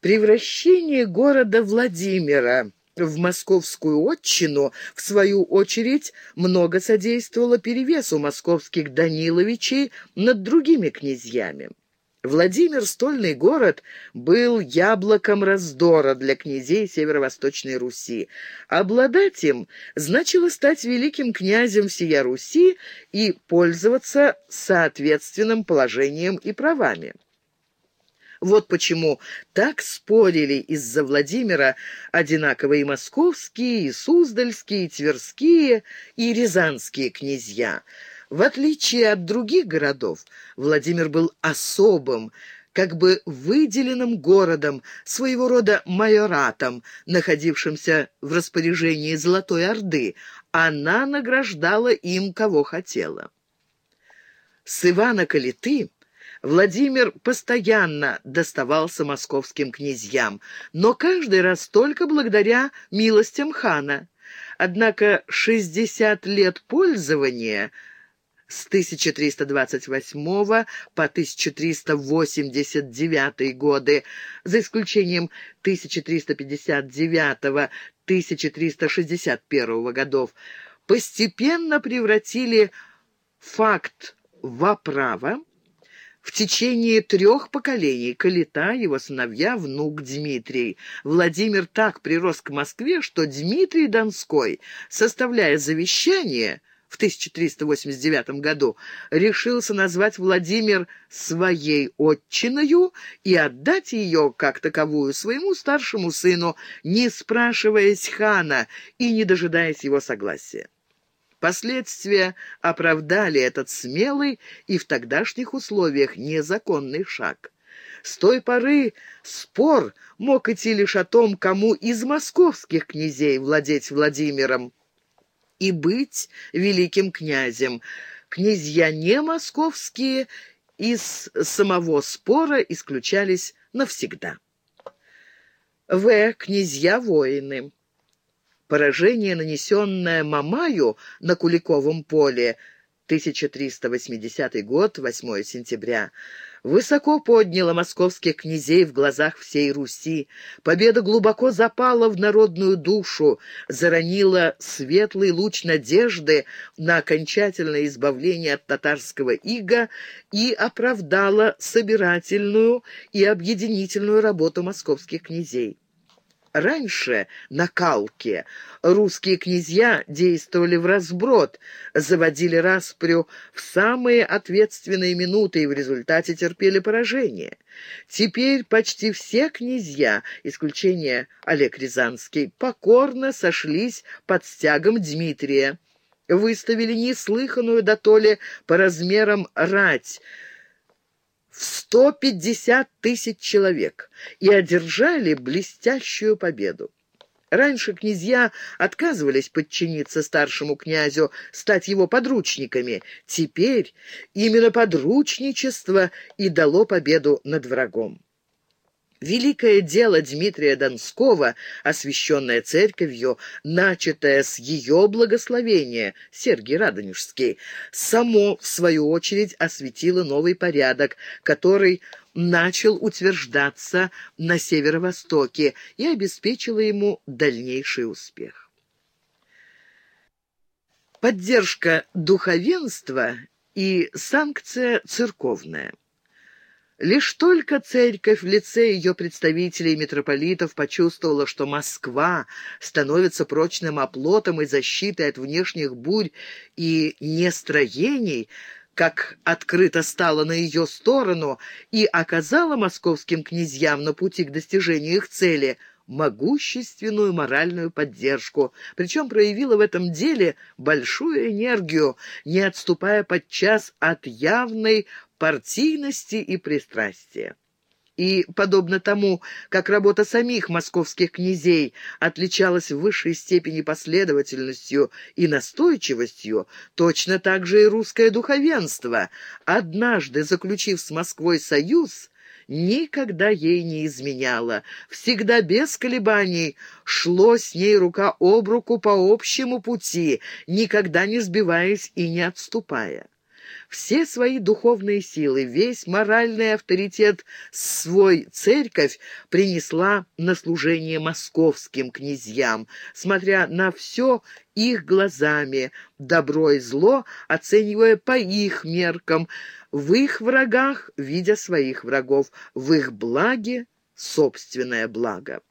Превращение города Владимира в московскую отчину, в свою очередь, много содействовало перевесу московских Даниловичей над другими князьями. Владимир, стольный город, был яблоком раздора для князей Северо-Восточной Руси. Обладать им значило стать великим князем всея Руси и пользоваться соответственным положением и правами. Вот почему так спорили из-за Владимира одинаково и московские, и суздальские, и тверские, и рязанские князья. В отличие от других городов, Владимир был особым, как бы выделенным городом, своего рода майоратом, находившимся в распоряжении Золотой Орды. Она награждала им, кого хотела. С Ивана Калиты Владимир постоянно доставался московским князьям, но каждый раз только благодаря милостям хана. Однако 60 лет пользования с 1328 по 1389 годы, за исключением 1359-1361 годов, постепенно превратили факт во право, в течение трех поколений Калита, его сыновья, внук Дмитрий. Владимир так прирос к Москве, что Дмитрий Донской, составляя завещание в 1389 году, решился назвать Владимир своей отчиною и отдать ее, как таковую, своему старшему сыну, не спрашиваясь хана и не дожидаясь его согласия. Последствия оправдали этот смелый и в тогдашних условиях незаконный шаг. С той поры спор мог идти лишь о том, кому из московских князей владеть Владимиром и быть великим князем. Князья не московские из самого спора исключались навсегда. В. Князья-воины. Поражение, нанесенное Мамаю на Куликовом поле, 1380 год, 8 сентября, высоко подняло московских князей в глазах всей Руси. Победа глубоко запала в народную душу, заронила светлый луч надежды на окончательное избавление от татарского ига и оправдала собирательную и объединительную работу московских князей. Раньше на Калке русские князья действовали в разброд, заводили распрю в самые ответственные минуты и в результате терпели поражение. Теперь почти все князья, исключение Олег Рязанский, покорно сошлись под стягом Дмитрия, выставили неслыханную дотоле по размерам рать — в 150 тысяч человек и одержали блестящую победу. Раньше князья отказывались подчиниться старшему князю, стать его подручниками. Теперь именно подручничество и дало победу над врагом. Великое дело Дмитрия Донского, освященное церковью, начатое с ее благословения, Сергий Радонежский, само, в свою очередь, осветило новый порядок, который начал утверждаться на северо-востоке и обеспечило ему дальнейший успех. Поддержка духовенства и санкция церковная. Лишь только церковь в лице ее представителей и митрополитов почувствовала, что Москва становится прочным оплотом и защитой от внешних бурь и нестроений, как открыто стало на ее сторону и оказала московским князьям на пути к достижению их цели могущественную моральную поддержку, причем проявила в этом деле большую энергию, не отступая подчас от явной партийности и пристрастия. И, подобно тому, как работа самих московских князей отличалась в высшей степени последовательностью и настойчивостью, точно так же и русское духовенство, однажды заключив с Москвой союз, никогда ей не изменяло, всегда без колебаний шло с ней рука об руку по общему пути, никогда не сбиваясь и не отступая. Все свои духовные силы, весь моральный авторитет свой церковь принесла на служение московским князьям, смотря на все их глазами, добро и зло оценивая по их меркам, в их врагах видя своих врагов, в их благе собственное благо.